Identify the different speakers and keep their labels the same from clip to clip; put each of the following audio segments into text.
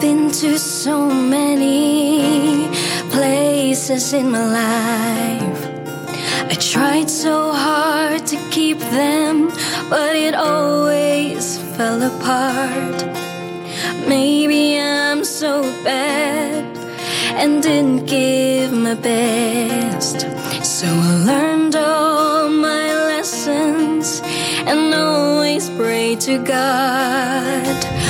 Speaker 1: been to so many places in my life. I tried so hard to keep them, but it always fell apart. Maybe I'm so bad and didn't give my best. So I learned all my lessons and always prayed to God.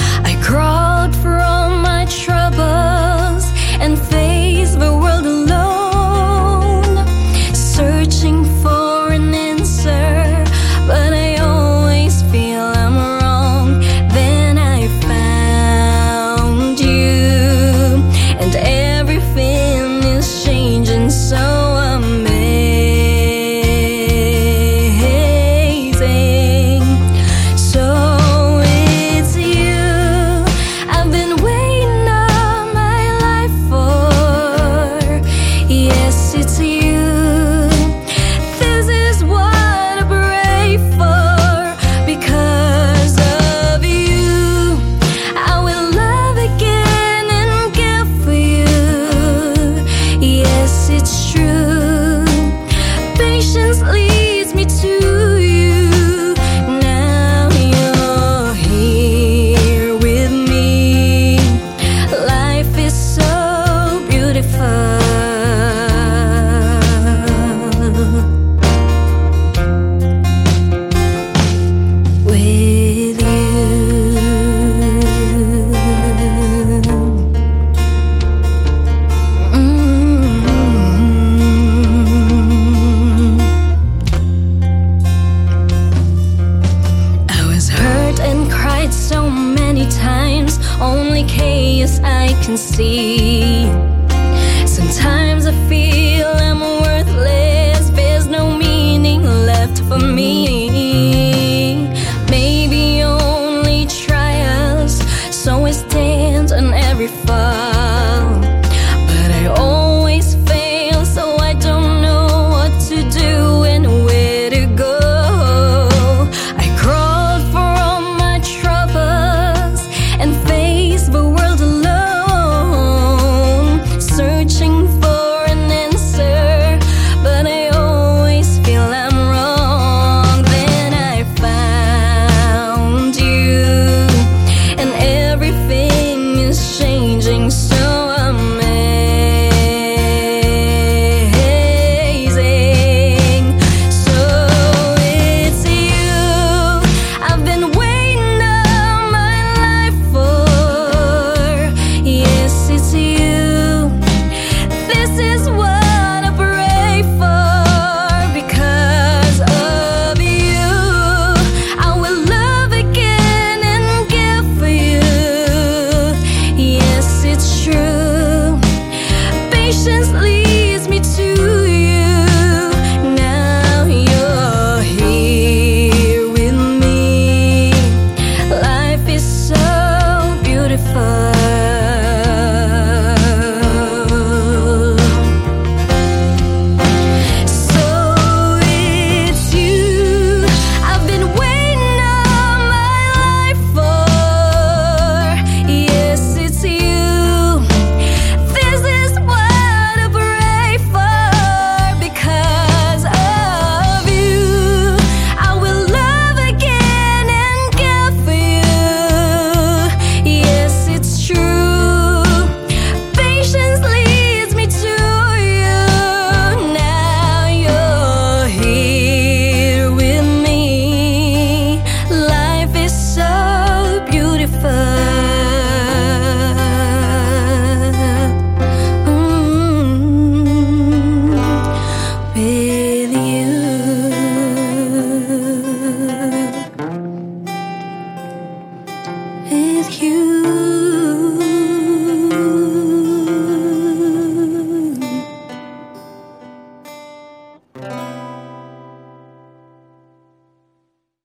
Speaker 1: Cried so many times, only chaos I can see. Sometimes I feel I'm